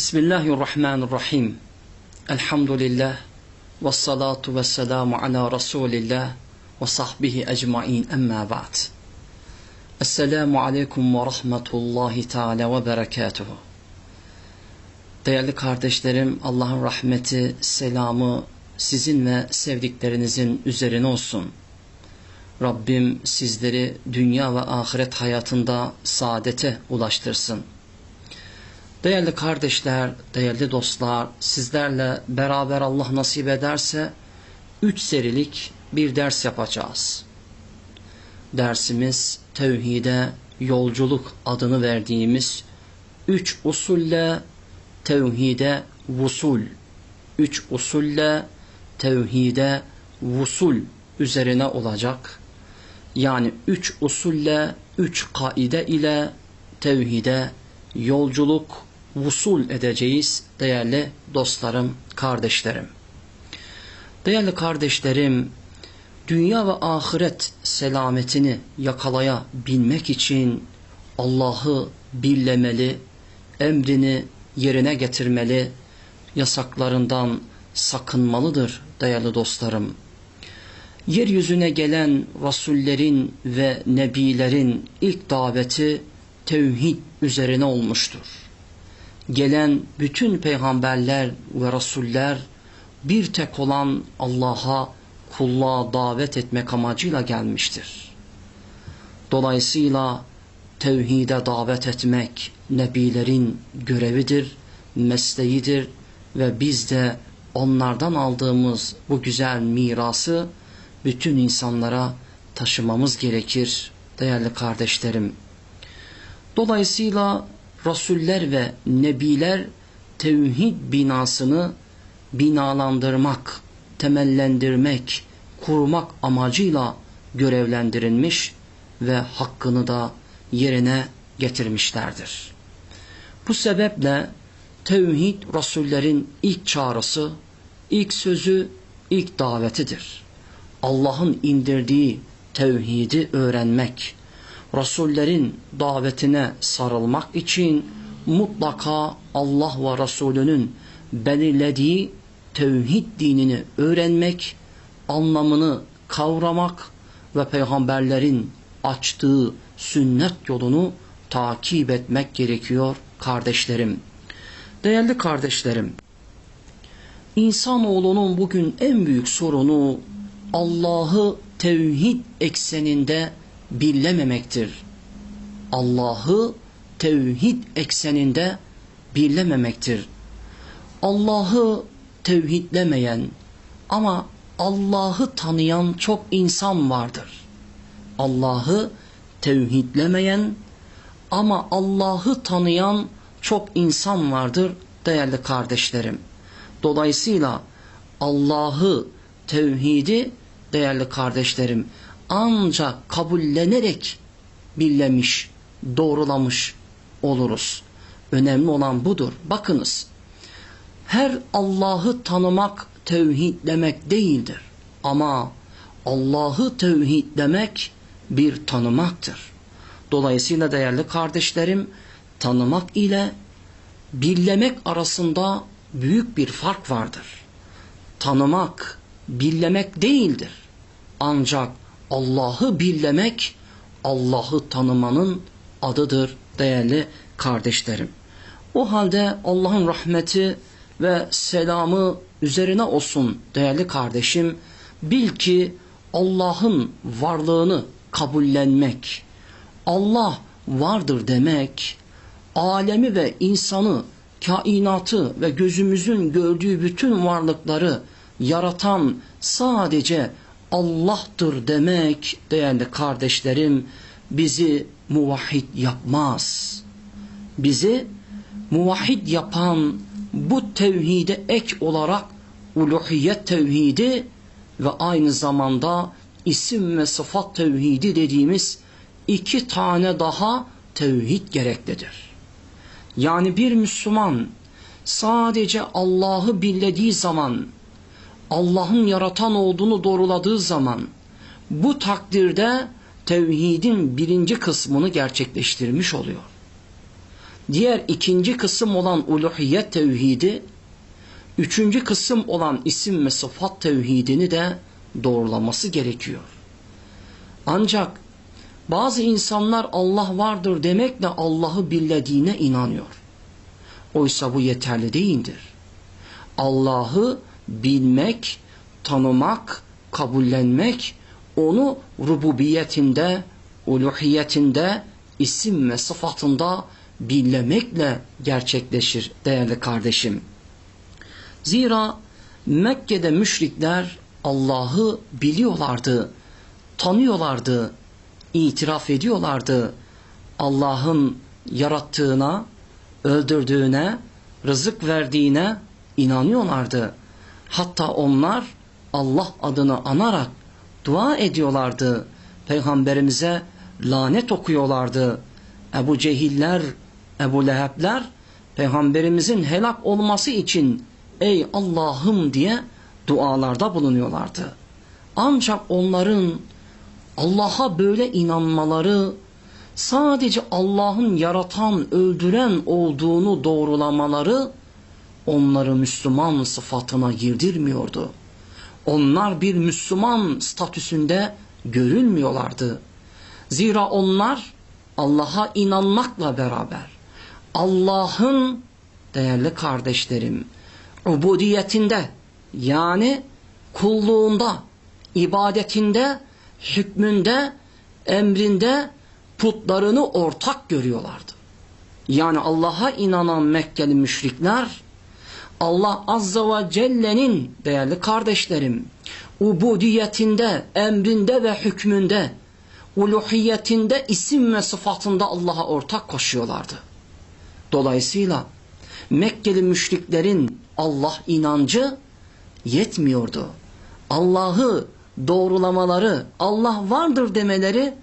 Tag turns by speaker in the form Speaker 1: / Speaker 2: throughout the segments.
Speaker 1: بسم الله الرحمن الرحيم. الحمد لله والصلاة والسلام على رسول الله وصحبه أجمعين. أما بعد السلام عليكم ورحمة الله تعالى وبركاته. Değerli kardeşlerim, Allah'ın rahmeti, selamı sizin ve sevdiklerinizin üzerine olsun. Rabbim sizleri dünya ve ahiret hayatında saadete ulaştırsın. Değerli kardeşler, değerli dostlar, sizlerle beraber Allah nasip ederse üç serilik bir ders yapacağız. Dersimiz tevhide yolculuk adını verdiğimiz üç usulle tevhide vusul, üç usulle tevhide vusul üzerine olacak. Yani üç usulle, üç kaide ile tevhide yolculuk vusul edeceğiz değerli dostlarım, kardeşlerim. Değerli kardeşlerim, dünya ve ahiret selametini yakalayabilmek için Allah'ı billemeli, emrini yerine getirmeli, yasaklarından sakınmalıdır değerli dostlarım. Yeryüzüne gelen rasullerin ve nebilerin ilk daveti tevhid üzerine olmuştur gelen bütün peygamberler ve rasuller bir tek olan Allah'a kulluğa davet etmek amacıyla gelmiştir. Dolayısıyla tevhide davet etmek nebilerin görevidir, mesleğidir ve biz de onlardan aldığımız bu güzel mirası bütün insanlara taşımamız gerekir değerli kardeşlerim. Dolayısıyla Rasuller ve Nebiler tevhid binasını binalandırmak, temellendirmek, kurmak amacıyla görevlendirilmiş ve hakkını da yerine getirmişlerdir. Bu sebeple tevhid Rasullerin ilk çağrısı, ilk sözü, ilk davetidir. Allah'ın indirdiği tevhidi öğrenmek, Resullerin davetine sarılmak için mutlaka Allah ve Resulünün belirlediği tevhid dinini öğrenmek, anlamını kavramak ve peygamberlerin açtığı sünnet yolunu takip etmek gerekiyor kardeşlerim. Değerli kardeşlerim, insanoğlunun bugün en büyük sorunu Allah'ı tevhid ekseninde birlememektir. Allah'ı tevhid ekseninde birlememektir. Allah'ı tevhidlemeyen ama Allah'ı tanıyan çok insan vardır. Allah'ı tevhidlemeyen ama Allah'ı tanıyan çok insan vardır değerli kardeşlerim. Dolayısıyla Allah'ı tevhidi değerli kardeşlerim ancak kabullenerek birlemiş, doğrulamış oluruz. Önemli olan budur. Bakınız, her Allah'ı tanımak tevhidlemek değildir. Ama Allah'ı tevhidlemek bir tanımaktır. Dolayısıyla değerli kardeşlerim, tanımak ile birlemek arasında büyük bir fark vardır. Tanımak, birlemek değildir. Ancak Allah'ı birlemek, Allah'ı tanımanın adıdır değerli kardeşlerim. O halde Allah'ın rahmeti ve selamı üzerine olsun değerli kardeşim. Bil ki Allah'ın varlığını kabullenmek, Allah vardır demek, alemi ve insanı, kainatı ve gözümüzün gördüğü bütün varlıkları yaratan sadece Allah'tır demek değerli kardeşlerim bizi muvahhid yapmaz. Bizi muvahhid yapan bu tevhide ek olarak uluhiyet tevhidi ve aynı zamanda isim ve sıfat tevhidi dediğimiz iki tane daha tevhid gereklidir. Yani bir Müslüman sadece Allah'ı billediği zaman, Allah'ın yaratan olduğunu doğruladığı zaman, bu takdirde tevhidin birinci kısmını gerçekleştirmiş oluyor. Diğer ikinci kısım olan uluhiyet tevhidi, üçüncü kısım olan isim ve sıfat tevhidini de doğrulaması gerekiyor. Ancak bazı insanlar Allah vardır demekle Allah'ı billediğine inanıyor. Oysa bu yeterli değildir. Allah'ı bilmek, tanımak, kabullenmek, onu rububiyetinde, uluhiyetinde, isim ve sıfatında billemekle gerçekleşir değerli kardeşim. Zira Mekke'de müşrikler Allah'ı biliyorlardı, tanıyorlardı, itiraf ediyorlardı. Allah'ın yarattığına, öldürdüğüne, rızık verdiğine inanıyorlardı. Hatta onlar Allah adını anarak dua ediyorlardı. Peygamberimize lanet okuyorlardı. Ebu Cehiller, Ebu Lehebler peygamberimizin helak olması için ey Allah'ım diye dualarda bulunuyorlardı. Ancak onların Allah'a böyle inanmaları sadece Allah'ın yaratan, öldüren olduğunu doğrulamaları onları Müslüman sıfatına girdirmiyordu. Onlar bir Müslüman statüsünde görülmüyorlardı. Zira onlar Allah'a inanmakla beraber Allah'ın değerli kardeşlerim ubudiyetinde yani kulluğunda, ibadetinde, hükmünde, emrinde putlarını ortak görüyorlardı. Yani Allah'a inanan Mekkeli müşrikler Allah Azza ve Celle'nin değerli kardeşlerim ubudiyetinde, emrinde ve hükmünde uluhiyetinde, isim ve sıfatında Allah'a ortak koşuyorlardı. Dolayısıyla Mekkeli müşriklerin Allah inancı yetmiyordu. Allah'ı doğrulamaları, Allah vardır demeleri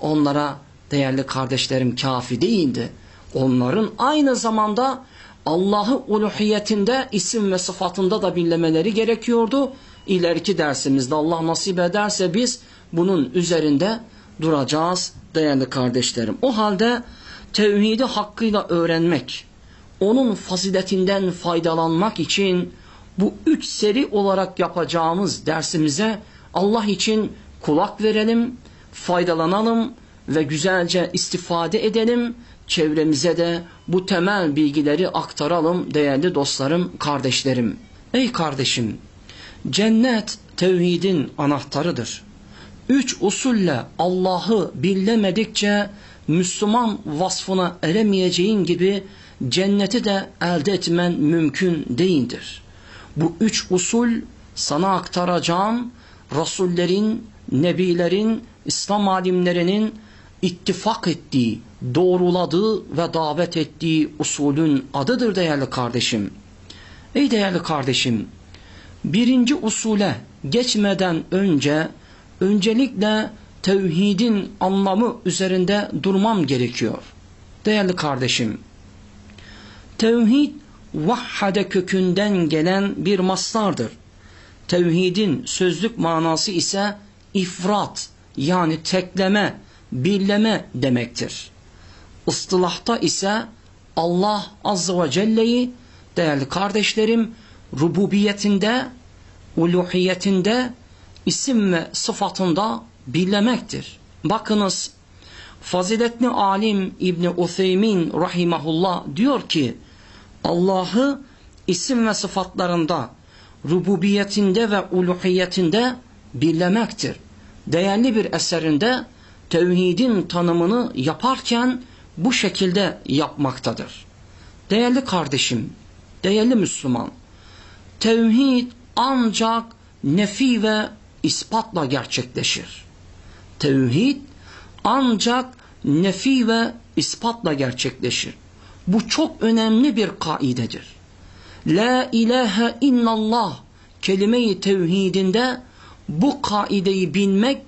Speaker 1: onlara değerli kardeşlerim kafi değildi. Onların aynı zamanda Allah'ı uluhiyetinde, isim ve sıfatında da bilmeleri gerekiyordu. İleriki dersimizde Allah nasip ederse biz bunun üzerinde duracağız değerli kardeşlerim. O halde tevhidi hakkıyla öğrenmek, onun faziletinden faydalanmak için bu üç seri olarak yapacağımız dersimize Allah için kulak verelim, faydalanalım ve güzelce istifade edelim. Çevremize de bu temel bilgileri aktaralım değerli dostlarım, kardeşlerim. Ey kardeşim, cennet tevhidin anahtarıdır. Üç usulle Allah'ı billemedikçe Müslüman vasfına eremeyeceğin gibi cenneti de elde etmen mümkün değildir. Bu üç usul sana aktaracağım Rasullerin, Nebilerin, İslam alimlerinin ittifak ettiği, doğruladığı ve davet ettiği usulün adıdır değerli kardeşim. Ey değerli kardeşim, birinci usule geçmeden önce öncelikle tevhidin anlamı üzerinde durmam gerekiyor. Değerli kardeşim, tevhid vahhade kökünden gelen bir maslardır. Tevhidin sözlük manası ise ifrat yani tekleme, birleme demektir. Istılahta ise Allah Azze ve Celle'yi değerli kardeşlerim rububiyetinde, uluhiyetinde, isim ve sıfatında billemektir. Bakınız faziletli alim İbni Utheymin rahimahullah diyor ki Allah'ı isim ve sıfatlarında rububiyetinde ve uluhiyetinde billemektir. Değerli bir eserinde tevhidin tanımını yaparken bu şekilde yapmaktadır. Değerli kardeşim, değerli Müslüman, tevhid ancak nefi ve ispatla gerçekleşir. Tevhid ancak nefi ve ispatla gerçekleşir. Bu çok önemli bir kaidedir. La ilahe illallah kelime-i tevhidinde bu kaideyi bilmek,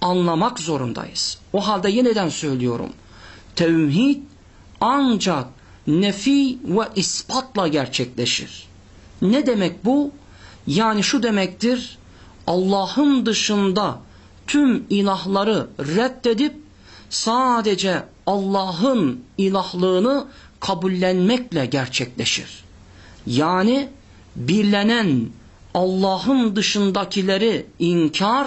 Speaker 1: anlamak zorundayız. O halde yeniden söylüyorum. Tevhid ancak nefi ve ispatla gerçekleşir. Ne demek bu? Yani şu demektir, Allah'ın dışında tüm ilahları reddedip sadece Allah'ın ilahlığını kabullenmekle gerçekleşir. Yani birlenen Allah'ın dışındakileri inkar,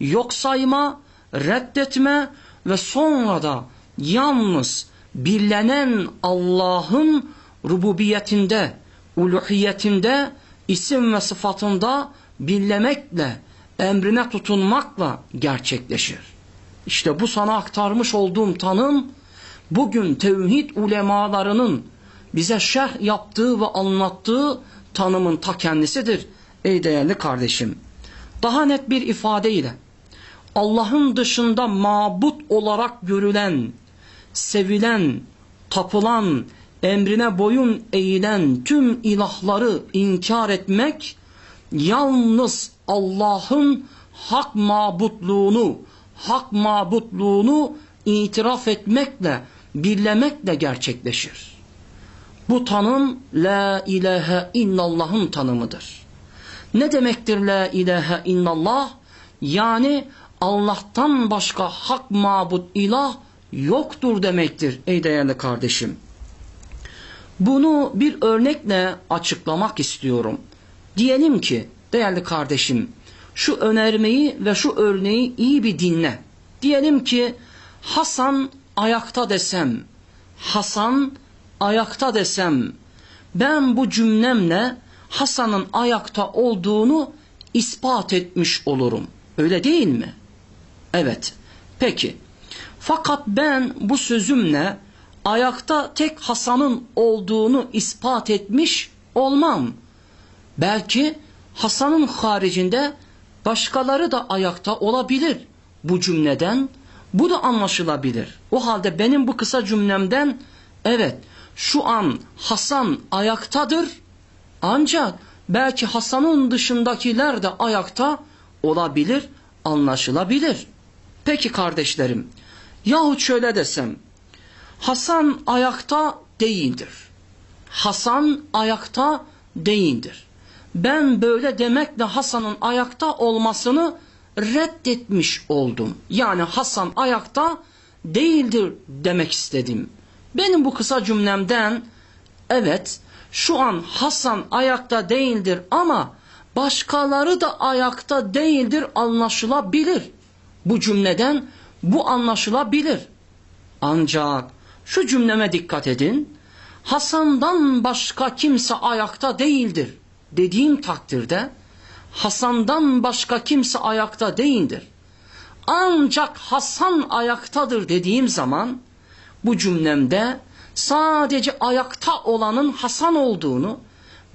Speaker 1: yok sayma, reddetme ve sonra da yalnız birlenen Allah'ın rububiyetinde, uluhiyetinde, isim ve sıfatında birlemekle, emrine tutunmakla gerçekleşir. İşte bu sana aktarmış olduğum tanım, bugün tevhid ulemalarının bize şerh yaptığı ve anlattığı tanımın ta kendisidir ey değerli kardeşim. Daha net bir ifadeyle Allah'ın dışında mabut olarak görülen, sevilen, tapılan, emrine boyun eğilen tüm ilahları inkar etmek, yalnız Allah'ın hak mabutluğunu, hak mabutluğunu itiraf etmekle, birlemekle gerçekleşir. Bu tanım La ilahe illallah'ın tanımıdır. Ne demektir La ilahe illallah? Yani Allah'tan başka hak mabut ilah yoktur demektir ey değerli kardeşim. Bunu bir örnekle açıklamak istiyorum. Diyelim ki değerli kardeşim şu önermeyi ve şu örneği iyi bir dinle. Diyelim ki Hasan ayakta desem, Hasan ayakta desem, ben bu cümlemle Hasan'ın ayakta olduğunu ispat etmiş olurum. Öyle değil mi? Evet. Peki. Fakat ben bu sözümle ayakta tek Hasan'ın olduğunu ispat etmiş olmam. Belki Hasan'ın haricinde başkaları da ayakta olabilir bu cümleden. Bu da anlaşılabilir. O halde benim bu kısa cümlemden evet şu an Hasan ayaktadır ancak belki Hasan'ın dışındakiler de ayakta olabilir, anlaşılabilir. Peki kardeşlerim, yahut şöyle desem, Hasan ayakta değildir. Hasan ayakta değildir. Ben böyle demekle Hasan'ın ayakta olmasını reddetmiş oldum. Yani Hasan ayakta değildir demek istedim. Benim bu kısa cümlemden evet şu an Hasan ayakta değildir ama başkaları da ayakta değildir anlaşılabilir. Bu cümleden bu anlaşılabilir. Ancak şu cümleme dikkat edin. Hasan'dan başka kimse ayakta değildir dediğim takdirde Hasan'dan başka kimse ayakta değildir. Ancak Hasan ayaktadır dediğim zaman bu cümlemde sadece ayakta olanın Hasan olduğunu,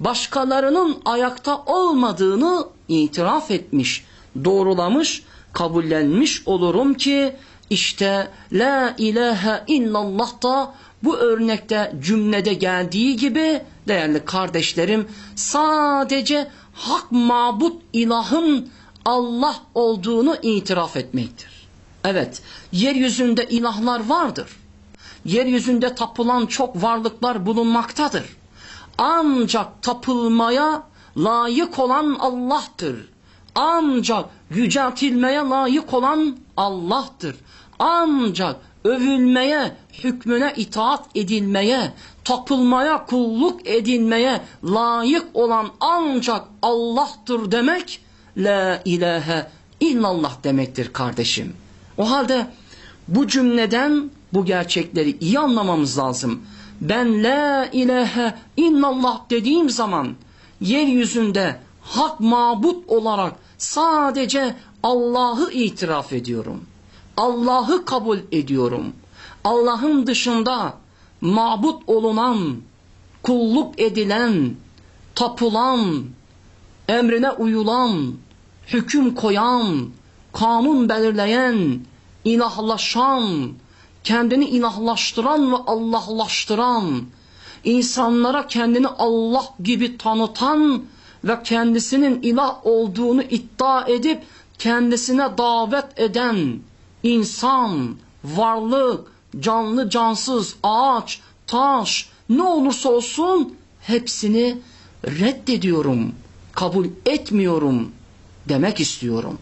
Speaker 1: başkalarının ayakta olmadığını itiraf etmiş, doğrulamış, kabullenmiş olurum ki işte la ilahe illallah da bu örnekte cümlede geldiği gibi değerli kardeşlerim sadece hak mabut ilahın Allah olduğunu itiraf etmektir. Evet, yeryüzünde ilahlar vardır. Yeryüzünde tapılan çok varlıklar bulunmaktadır. Ancak tapılmaya layık olan Allah'tır. Ancak yüceltilmeye layık olan Allah'tır. Ancak övülmeye, hükmüne itaat edilmeye, tapılmaya, kulluk edilmeye layık olan ancak Allah'tır demek, la ilahe illallah demektir kardeşim. O halde bu cümleden bu gerçekleri iyi anlamamız lazım. Ben la ilahe illallah dediğim zaman yeryüzünde hak mabut olarak sadece Allah'ı itiraf ediyorum. Allah'ı kabul ediyorum. Allah'ın dışında mabut olunan, kulluk edilen, tapılan, emrine uyulan, hüküm koyan, kanun belirleyen, ilahlaşan, kendini ilahlaştıran ve Allahlaştıran, insanlara kendini Allah gibi tanıtan ve kendisinin ilah olduğunu iddia edip kendisine davet eden insan, varlık, canlı cansız, ağaç, taş, ne olursa olsun hepsini reddediyorum, kabul etmiyorum demek istiyorum.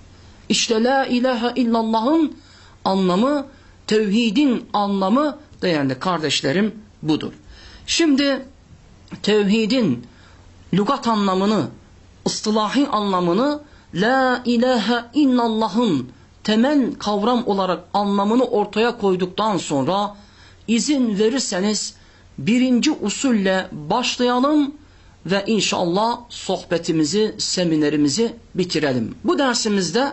Speaker 1: İşte la ilahe illallah'ın anlamı, tevhidin anlamı değerli kardeşlerim budur. Şimdi tevhidin lügat anlamını, ıstılahi anlamını la ilahe illallah'ın temel kavram olarak anlamını ortaya koyduktan sonra izin verirseniz birinci usulle başlayalım ve inşallah sohbetimizi, seminerimizi bitirelim. Bu dersimizde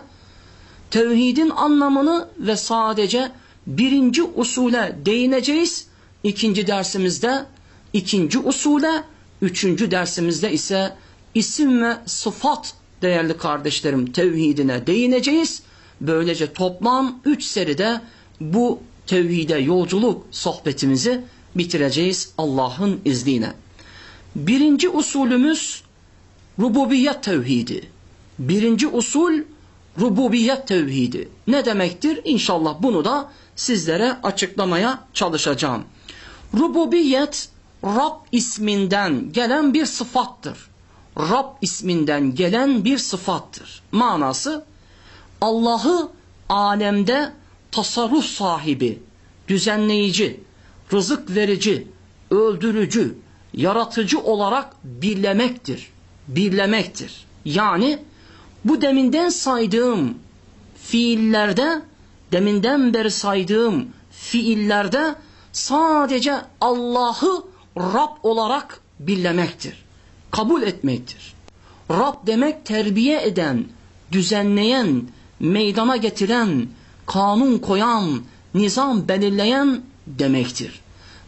Speaker 1: tevhidin anlamını ve sadece birinci usule değineceğiz. İkinci dersimizde ikinci usule, üçüncü dersimizde ise isim ve sıfat değerli kardeşlerim tevhidine değineceğiz. Böylece toplam üç seride bu tevhide yolculuk sohbetimizi bitireceğiz Allah'ın izniyle. Birinci usulümüz rububiyet tevhidi. Birinci usul rububiyet tevhidi. Ne demektir? İnşallah bunu da sizlere açıklamaya çalışacağım. Rububiyet Rab isminden gelen bir sıfattır. Rab isminden gelen bir sıfattır. Manası Allah'ı alemde tasarruf sahibi, düzenleyici, rızık verici, öldürücü, yaratıcı olarak birlemektir. Birlemektir. Yani bu deminden saydığım fiillerde, deminden beri saydığım fiillerde sadece Allah'ı Rab olarak birlemektir. Kabul etmektir. Rab demek terbiye eden, düzenleyen, meydana getiren, kanun koyan, nizam belirleyen demektir.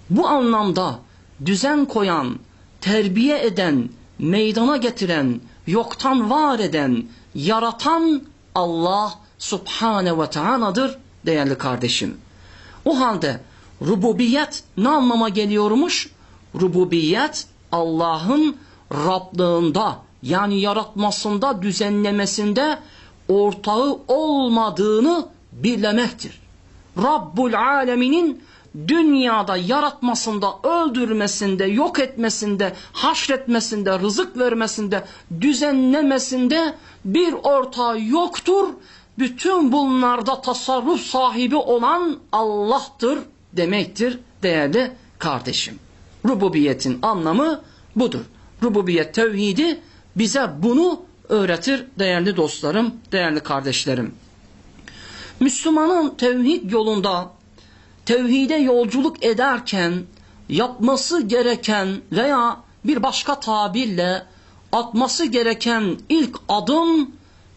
Speaker 1: Bu anlamda düzen koyan, terbiye eden, meydana getiren, yoktan var eden, yaratan Allah Subhane ve Taala'dır değerli kardeşim. O halde rububiyet ne anlama geliyormuş? Rububiyet Allah'ın Rablığında yani yaratmasında, düzenlemesinde ortağı olmadığını birlemektir. Rabbul aleminin dünyada yaratmasında, öldürmesinde, yok etmesinde, haşretmesinde, rızık vermesinde, düzenlemesinde bir ortağı yoktur. Bütün bunlarda tasarruf sahibi olan Allah'tır demektir değerli kardeşim. Rububiyetin anlamı budur. Rububiyet tevhidi bize bunu öğretir değerli dostlarım, değerli kardeşlerim. Müslümanın tevhid yolunda tevhide yolculuk ederken yapması gereken veya bir başka tabirle atması gereken ilk adım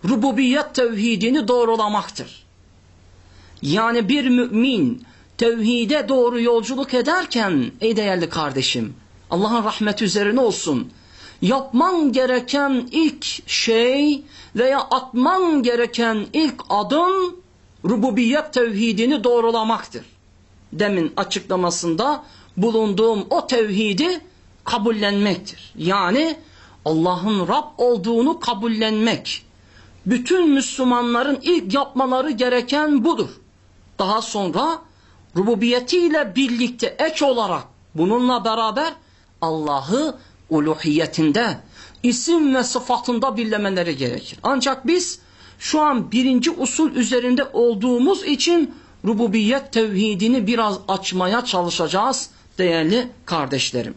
Speaker 1: rububiyet tevhidini doğrulamaktır. Yani bir mümin tevhide doğru yolculuk ederken ey değerli kardeşim Allah'ın rahmeti üzerine olsun yapman gereken ilk şey veya atman gereken ilk adım rububiyet tevhidini doğrulamaktır. Demin açıklamasında bulunduğum o tevhidi kabullenmektir. Yani Allah'ın Rab olduğunu kabullenmek. Bütün Müslümanların ilk yapmaları gereken budur. Daha sonra rububiyetiyle birlikte ek olarak bununla beraber Allah'ı uluhiyetinde, isim ve sıfatında birlemeleri gerekir. Ancak biz şu an birinci usul üzerinde olduğumuz için rububiyet tevhidini biraz açmaya çalışacağız değerli kardeşlerim.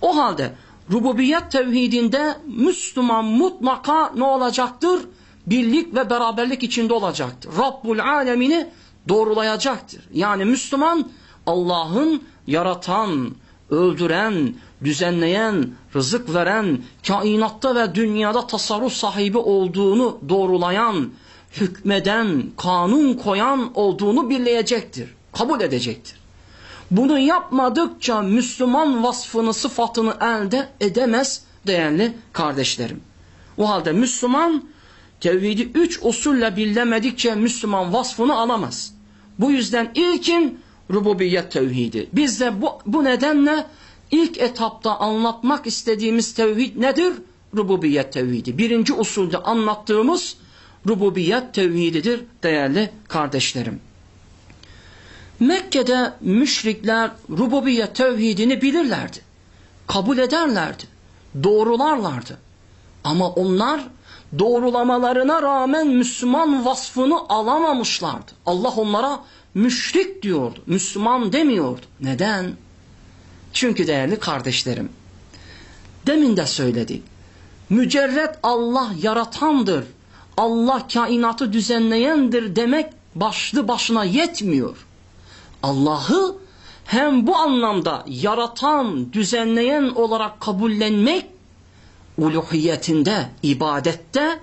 Speaker 1: O halde rububiyet tevhidinde Müslüman mutlaka ne olacaktır? Birlik ve beraberlik içinde olacaktır. Rabbul alemini doğrulayacaktır. Yani Müslüman Allah'ın yaratan, öldüren, düzenleyen, rızık veren, kainatta ve dünyada tasarruf sahibi olduğunu doğrulayan, hükmeden, kanun koyan olduğunu birleyecektir. Kabul edecektir. Bunu yapmadıkça Müslüman vasfını, sıfatını elde edemez değerli kardeşlerim. O halde Müslüman tevhidi üç usulle billemedikçe Müslüman vasfını alamaz. Bu yüzden ilkin rububiyet tevhidi. Biz de bu, bu nedenle ilk etapta anlatmak istediğimiz tevhid nedir? Rububiyet tevhidi. Birinci usulde anlattığımız rububiyet tevhididir değerli kardeşlerim. Mekke'de müşrikler rububiyet tevhidini bilirlerdi. kabul ederlerdi. Doğrularlardı. Ama onlar doğrulamalarına rağmen Müslüman vasfını alamamışlardı. Allah onlara müşrik diyordu. Müslüman demiyordu. Neden? Çünkü değerli kardeşlerim, demin de söyledik. Mücerret Allah yaratandır. Allah kainatı düzenleyendir demek başlı başına yetmiyor. Allah'ı hem bu anlamda yaratan, düzenleyen olarak kabullenmek uluhiyetinde, ibadette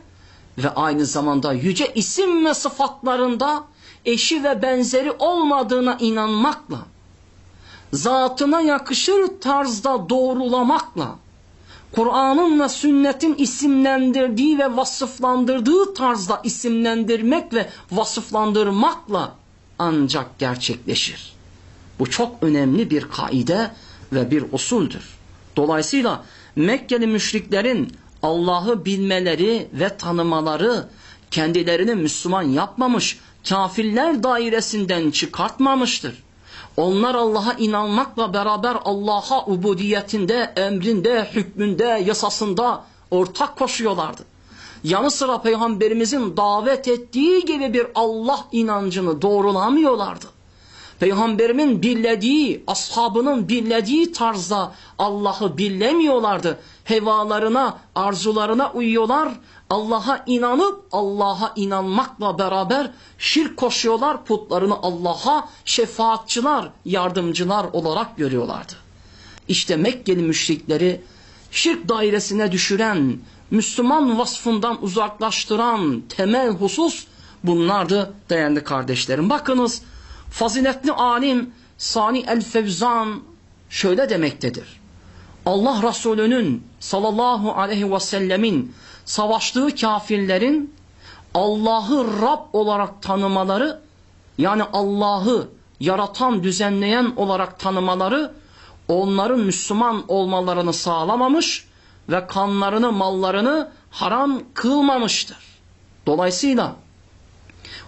Speaker 1: ve aynı zamanda yüce isim ve sıfatlarında eşi ve benzeri olmadığına inanmakla, zatına yakışır tarzda doğrulamakla, Kur'an'ın ve sünnetin isimlendirdiği ve vasıflandırdığı tarzda isimlendirmek ve vasıflandırmakla ancak gerçekleşir. Bu çok önemli bir kaide ve bir usuldür. Dolayısıyla Mekkeli müşriklerin Allah'ı bilmeleri ve tanımaları kendilerini Müslüman yapmamış, kafirler dairesinden çıkartmamıştır. Onlar Allah'a inanmakla beraber Allah'a ubudiyetinde, emrinde, hükmünde, yasasında ortak koşuyorlardı. Yanı sıra Peygamberimizin davet ettiği gibi bir Allah inancını doğrulamıyorlardı. Peygamberimin billediği, ashabının billediği tarzda Allah'ı billemiyorlardı. Hevalarına, arzularına uyuyorlar. Allah'a inanıp Allah'a inanmakla beraber şirk koşuyorlar. Putlarını Allah'a şefaatçılar, yardımcılar olarak görüyorlardı. İşte Mekkeli müşrikleri şirk dairesine düşüren, Müslüman vasfından uzaklaştıran temel husus bunlardı değerli kardeşlerim. Bakınız faziletli alim Sani el-Fevzan şöyle demektedir. Allah Resulü'nün sallallahu aleyhi ve sellemin savaştığı kafirlerin Allah'ı Rab olarak tanımaları yani Allah'ı yaratan, düzenleyen olarak tanımaları onların Müslüman olmalarını sağlamamış ve kanlarını, mallarını haram kılmamıştır. Dolayısıyla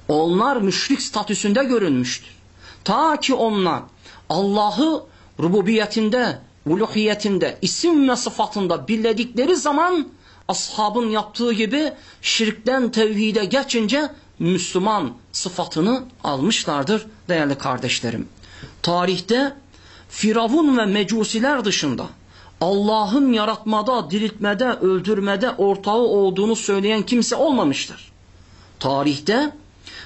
Speaker 1: onlar müşrik statüsünde görünmüştür. Ta ki onlar Allah'ı rububiyetinde, uluhiyetinde, isim ve sıfatında billedikleri zaman ashabın yaptığı gibi şirkten tevhide geçince Müslüman sıfatını almışlardır değerli kardeşlerim. Tarihte Firavun ve Mecusiler dışında Allah'ın yaratmada, diriltmede, öldürmede ortağı olduğunu söyleyen kimse olmamıştır. Tarihte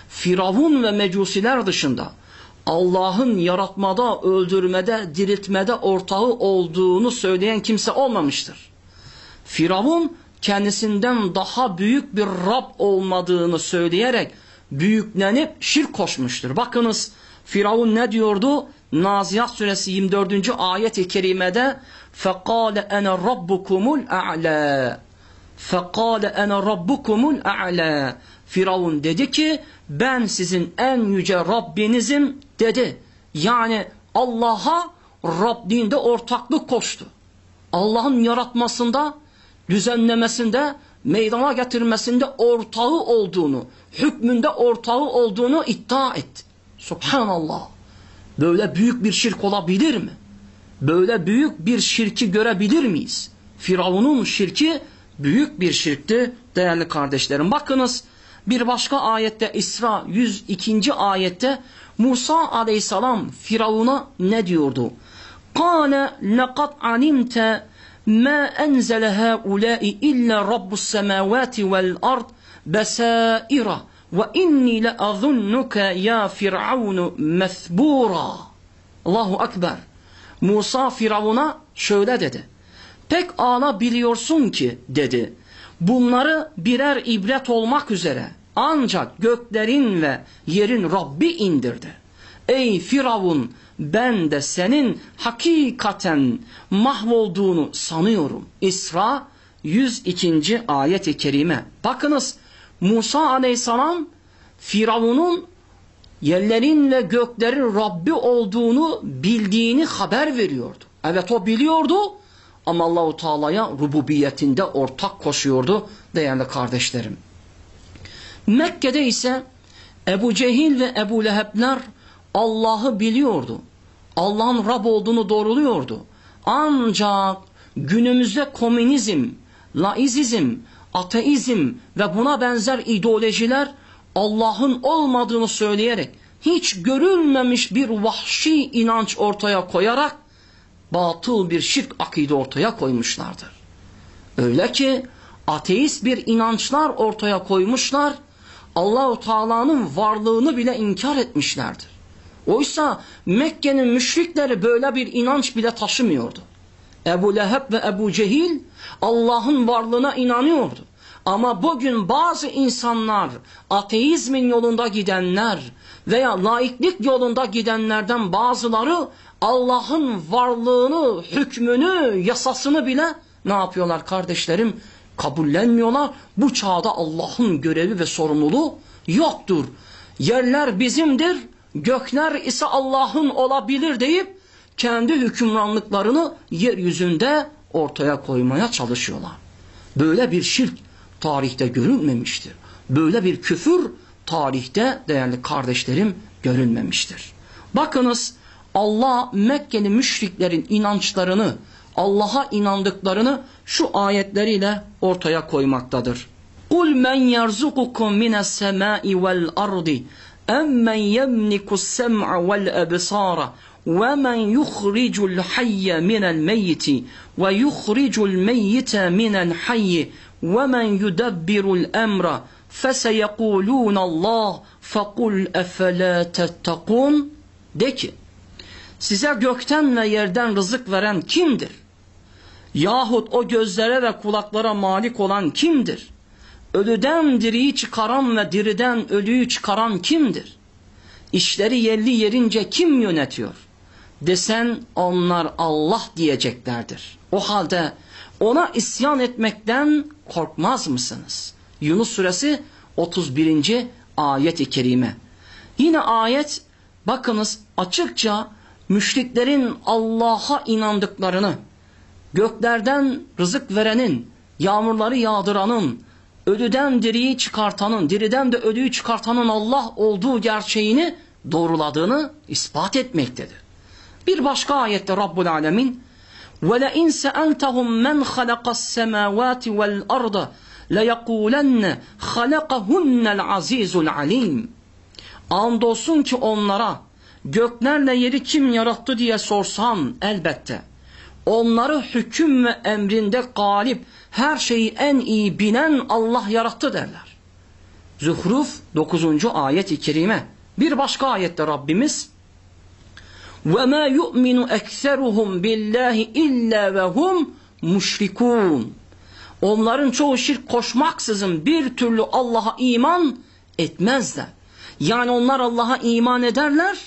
Speaker 1: Firavun ve Mecusiler dışında Allah'ın yaratmada, öldürmede, diriltmede ortağı olduğunu söyleyen kimse olmamıştır. Firavun kendisinden daha büyük bir Rab olmadığını söyleyerek büyüklenip şirk koşmuştur. Bakınız Firavun ne diyordu? Naziyat suresi 24. ayet-i kerimede فَقَالَ اَنَا رَبُّكُمُ الْاَعْلَى فَقَالَ اَنَا رَبُّكُمُ الْاَعْلَى Firavun dedi ki ben sizin en yüce Rabbinizim dedi. Yani Allah'a Rabbinde ortaklık koştu. Allah'ın yaratmasında, düzenlemesinde, meydana getirmesinde ortağı olduğunu, hükmünde ortağı olduğunu iddia etti. Subhanallah. Böyle büyük bir şirk olabilir mi? Böyle büyük bir şirki görebilir miyiz? Firavun'un şirki büyük bir şirkti değerli kardeşlerim. Bakınız bir başka ayette İsra 102. ayette Musa aleyhisselam Firavun'a ne diyordu? قَالَ لَقَدْ عَلِمْتَ مَا أَنْزَلَ هَؤُلَاءِ إِلَّا رَبُّ السَّمَاوَاتِ وَالْأَرْضِ بَسَائِرَ وَإِنِّي لَأَظُنُّكَ يَا فِرْعَوْنُ مَثْبُورًا Allahu Ekber. Musa Firavun'a şöyle dedi. Pek ağla biliyorsun ki dedi. Bunları birer ibret olmak üzere ancak göklerin ve yerin Rabbi indirdi. Ey Firavun ben de senin hakikaten mahvolduğunu sanıyorum. İsra 102. ayet-i kerime. Bakınız Musa aleyhisselam Firavun'un yerlerin ve göklerin Rabbi olduğunu bildiğini haber veriyordu. Evet o biliyordu ama Allahu Teala'ya rububiyetinde ortak koşuyordu değerli kardeşlerim. Mekke'de ise Ebu Cehil ve Ebu Lehebler Allah'ı biliyordu. Allah'ın Rab olduğunu doğruluyordu. Ancak günümüzde komünizm, laizizm, ateizm ve buna benzer ideolojiler Allah'ın olmadığını söyleyerek hiç görülmemiş bir vahşi inanç ortaya koyarak batıl bir şirk akide ortaya koymuşlardır. Öyle ki ateist bir inançlar ortaya koymuşlar. Allahu Teala'nın varlığını bile inkar etmişlerdir. Oysa Mekke'nin müşrikleri böyle bir inanç bile taşımıyordu. Ebu Leheb ve Ebu Cehil Allah'ın varlığına inanıyordu. Ama bugün bazı insanlar ateizmin yolunda gidenler veya laiklik yolunda gidenlerden bazıları Allah'ın varlığını, hükmünü, yasasını bile ne yapıyorlar kardeşlerim? Kabullenmiyorlar. Bu çağda Allah'ın görevi ve sorumluluğu yoktur. Yerler bizimdir, gökler ise Allah'ın olabilir deyip kendi hükümranlıklarını yeryüzünde ortaya koymaya çalışıyorlar. Böyle bir şirk tarihte görülmemiştir. Böyle bir küfür tarihte değerli kardeşlerim görülmemiştir. Bakınız Allah Mekkeli müşriklerin inançlarını, Allah'a inandıklarını şu ayetleriyle ortaya koymaktadır. قُلْ مَنْ يَرْزُقُكُمْ مِنَ السَّمَاءِ وَالْأَرْضِ اَمَّنْ يَمْنِكُ السَّمْعَ وَالْأَبْصَارَ وَمَنْ يُخْرِجُ الْحَيَّ مِنَ الْمَيِّتِ وَيُخْرِجُ الْمَيِّتَ مِنَ الْحَيِّ وَمَنْ يُدَبِّرُ الْأَمْرَ فَسَيَقُولُونَ اللّٰهِ فَقُلْ اَفَلَا تَتَّقُونَ De ki, size gökten ve yerden rızık veren kimdir? Yahut o gözlere ve kulaklara malik olan kimdir? Ölüden diriyi çıkaran ve diriden ölüyü çıkaran kimdir? İşleri yerli yerince kim yönetiyor? Desen onlar Allah diyeceklerdir. O halde ona isyan etmekten korkmaz mısınız? Yunus suresi 31. ayet-i kerime. Yine ayet bakınız açıkça müşriklerin Allah'a inandıklarını, göklerden rızık verenin, yağmurları yağdıranın, ölüden diriyi çıkartanın, diriden de ölüyü çıkartanın Allah olduğu gerçeğini doğruladığını ispat etmektedir. Bir başka ayette Rabbul Alemin وَلَاِنْ سَأَلْتَهُمْ مَنْ خَلَقَ السَّمَاوَاتِ وَالْأَرْضَ لَيَقُولَنَّ خَلَقَهُنَّ الْعَز۪يزُ الْعَل۪يمُ Andolsun ki onlara göklerle yeri kim yarattı diye sorsan elbette. Onları hüküm ve emrinde galip, her şeyi en iyi bilen Allah yarattı derler. Zuhruf 9. ayet-i kerime. Bir başka ayette Rabbimiz وَمَا يُؤْمِنُ اَكْثَرُهُمْ بِاللّٰهِ اِلَّا وَهُمْ مُشْرِكُونَ Onların çoğu şirk koşmaksızın bir türlü Allah'a iman etmezler. Yani onlar Allah'a iman ederler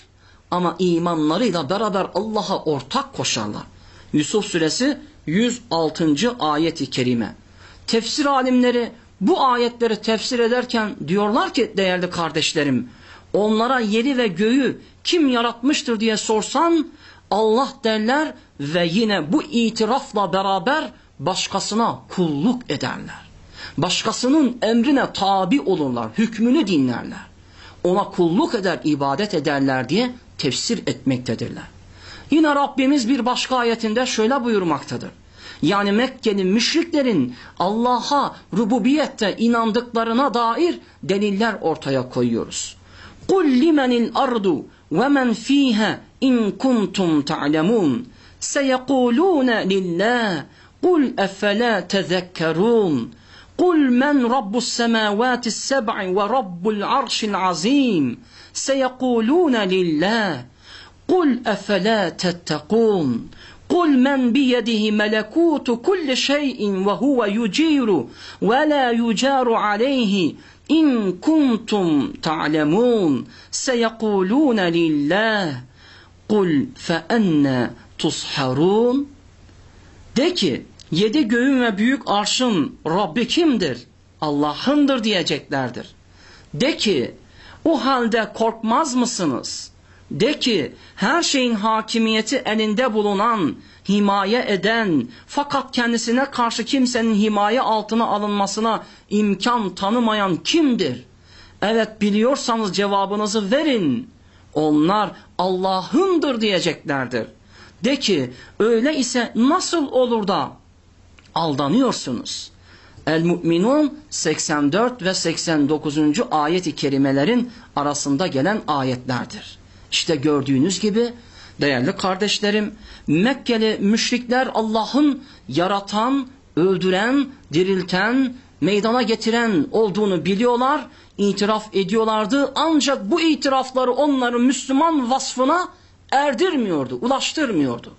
Speaker 1: ama imanlarıyla beraber Allah'a ortak koşarlar. Yusuf suresi 106. ayeti kerime. Tefsir alimleri bu ayetleri tefsir ederken diyorlar ki değerli kardeşlerim onlara yeri ve göğü kim yaratmıştır diye sorsan Allah derler ve yine bu itirafla beraber başkasına kulluk ederler. Başkasının emrine tabi olurlar, hükmünü dinlerler. Ona kulluk eder, ibadet ederler diye tefsir etmektedirler. Yine Rabbimiz bir başka ayetinde şöyle buyurmaktadır. Yani Mekke'nin müşriklerin Allah'a rububiyette inandıklarına dair deliller ortaya koyuyoruz. قُلْ لِمَنِ الْأَرْضُ وَمَنْ ف۪يهَا اِنْ كُنْتُمْ تَعْلَمُونَ سَيَقُولُونَ لِلّٰهِ قُلْ أَفَلَا تَذَكَّرُونَ قُلْ مَنْ رَبُّ السَّمَاوَاتِ السَّبْعِ وَرَبُّ الْعَرْشِ الْعَظِيمِ سَيَقُولُونَ لِلّٰهِ قُلْ أَفَلَا تَتَّقُونَ قُلْ مَنْ بِيَدِهِ مَلَكُوتُ كُلِّ شَيْءٍ وَهُوَ يُجِيرُ وَلَا يُجَارُ عَلَيْهِ إِنْ كُنْتُمْ تَعْلَمُونَ سَيَقُولُونَ لِلّٰهِ قُلْ فَأَنَّا تُصْحَرُونَ De ki, yedi göğün ve büyük arşın Rabbi kimdir? Allah'ındır diyeceklerdir. De ki, o halde korkmaz mısınız? De ki, her şeyin hakimiyeti elinde bulunan, himaye eden, fakat kendisine karşı kimsenin himaye altına alınmasına imkan tanımayan kimdir? Evet biliyorsanız cevabınızı verin. Onlar Allah'ındır diyeceklerdir. De ki öyle ise nasıl olur da aldanıyorsunuz? El-Mu'minun 84 ve 89. ayet-i kerimelerin arasında gelen ayetlerdir. İşte gördüğünüz gibi değerli kardeşlerim Mekkeli müşrikler Allah'ın yaratan, öldüren, dirilten, meydana getiren olduğunu biliyorlar, itiraf ediyorlardı. Ancak bu itirafları onların Müslüman vasfına erdirmiyordu, ulaştırmıyordu.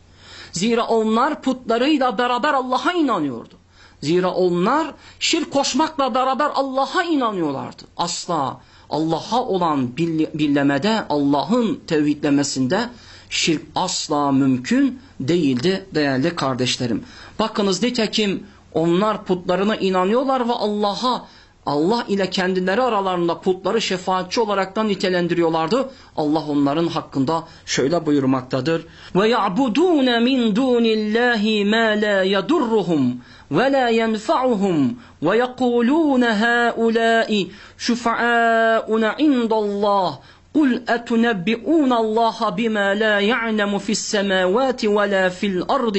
Speaker 1: Zira onlar putlarıyla beraber Allah'a inanıyordu. Zira onlar şirk koşmakla beraber Allah'a inanıyorlardı. Asla Allah'a olan billemede, Allah'ın tevhidlemesinde şirk asla mümkün değildi değerli kardeşlerim. Bakınız nitekim onlar putlarına inanıyorlar ve Allah'a Allah ile kendileri aralarında putları şefaatçi olaraktan nitelendiriyorlardı. Allah onların hakkında şöyle buyurmaktadır. Ve ya'budun min dunillahi ma la yadurruhum ve la yenfa'uhum ve yekulun haula'i şufa'aun indallah قل أتنبئون الله بما لا يعلم في السماوات ولا في الأرض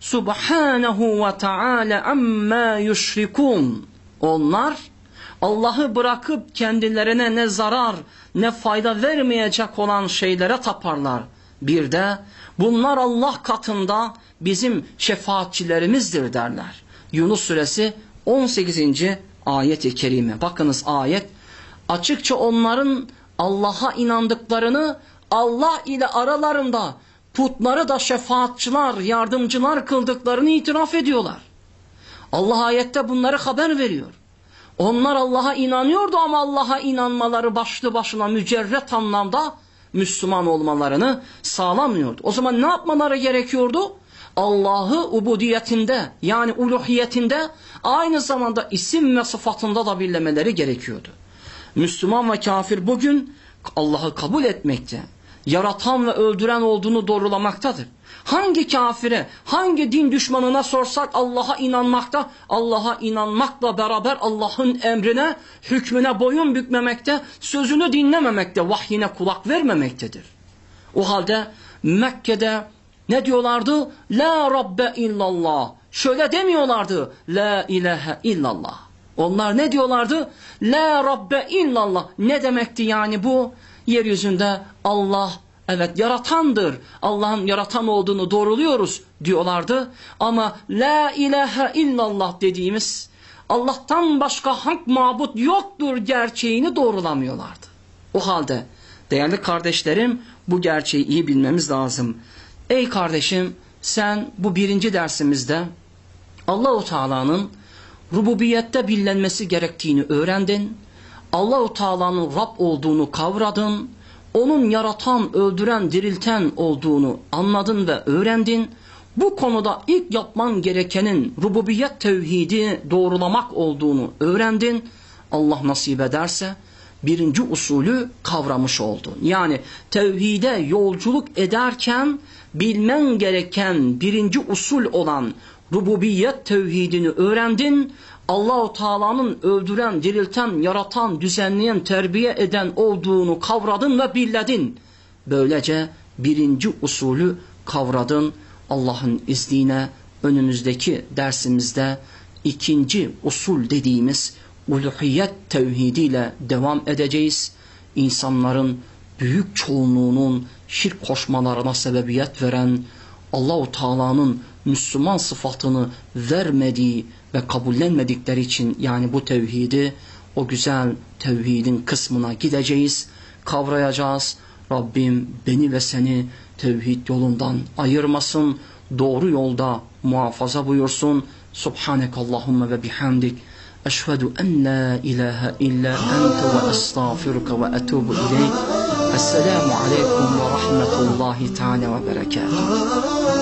Speaker 1: سبحانه وتعالى عما يشركون Onlar Allah'ı bırakıp kendilerine ne zarar ne fayda vermeyecek olan şeylere taparlar. Bir de bunlar Allah katında bizim şefaatçilerimizdir derler. Yunus suresi 18. ayet-i kerime. Bakınız ayet açıkça onların Allah'a inandıklarını Allah ile aralarında putları da şefaatçılar, yardımcılar kıldıklarını itiraf ediyorlar. Allah ayette bunları haber veriyor. Onlar Allah'a inanıyordu ama Allah'a inanmaları başlı başına mücerret anlamda Müslüman olmalarını sağlamıyordu. O zaman ne yapmaları gerekiyordu? Allah'ı ubudiyetinde yani uluhiyetinde aynı zamanda isim ve sıfatında da birlemeleri gerekiyordu. Müslüman ve kafir bugün Allah'ı kabul etmekte, yaratan ve öldüren olduğunu doğrulamaktadır. Hangi kafire, hangi din düşmanına sorsak Allah'a inanmakta, Allah'a inanmakla beraber Allah'ın emrine, hükmüne boyun bükmemekte, sözünü dinlememekte, vahyine kulak vermemektedir. O halde Mekke'de ne diyorlardı? La Rabbe illallah. Şöyle demiyorlardı. La ilahe illallah. Onlar ne diyorlardı? La Rabbe illallah. Ne demekti yani bu? Yeryüzünde Allah evet yaratandır. Allah'ın yaratan olduğunu doğruluyoruz diyorlardı. Ama la ilahe illallah dediğimiz Allah'tan başka hak mabut yoktur gerçeğini doğrulamıyorlardı. O halde değerli kardeşlerim bu gerçeği iyi bilmemiz lazım. Ey kardeşim sen bu birinci dersimizde Allahu Teala'nın rububiyette bilinmesi gerektiğini öğrendin. Allahu Teala'nın Rab olduğunu kavradın. Onun yaratan, öldüren, dirilten olduğunu anladın ve öğrendin. Bu konuda ilk yapman gerekenin rububiyet tevhidi doğrulamak olduğunu öğrendin. Allah nasip ederse birinci usulü kavramış oldun. Yani tevhide yolculuk ederken bilmen gereken birinci usul olan rububiyet tevhidini öğrendin. Allahu Teala'nın öldüren, dirilten, yaratan, düzenleyen, terbiye eden olduğunu kavradın ve billedin. Böylece birinci usulü kavradın. Allah'ın izniyle önümüzdeki dersimizde ikinci usul dediğimiz uluhiyet tevhidiyle devam edeceğiz. İnsanların büyük çoğunluğunun şirk koşmalarına sebebiyet veren Allahu Teala'nın Müslüman sıfatını vermediği ve kabullenmedikleri için yani bu tevhidi o güzel tevhidin kısmına gideceğiz, kavrayacağız. Rabbim beni ve seni tevhid yolundan ayırmasın, doğru yolda muhafaza buyursun. Subhanek Allahümme ve bihamdik. İlahe illa ente ve estağfiruka ve etubu ileyk. Esselamu aleyküm ve rahmetullahi teala ve berekatuhu.